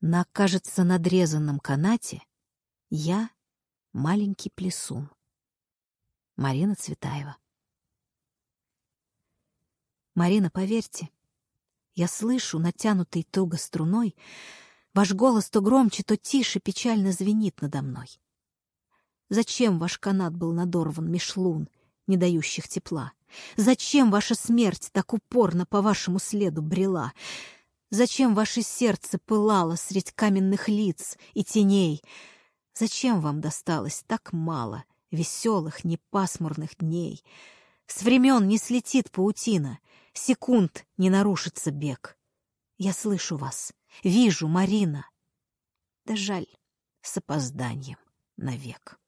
На, кажется, надрезанном канате я маленький плесун. Марина Цветаева. Марина, поверьте, я слышу натянутый туго струной, ваш голос то громче, то тише печально звенит надо мной. Зачем ваш канат был надорван меж лун, не дающих тепла? Зачем ваша смерть так упорно по вашему следу брела? Зачем ваше сердце пылало средь каменных лиц и теней? Зачем вам досталось так мало веселых, непасмурных дней? С времен не слетит паутина, секунд не нарушится бег. Я слышу вас, вижу, Марина. Да жаль, с опозданием навек.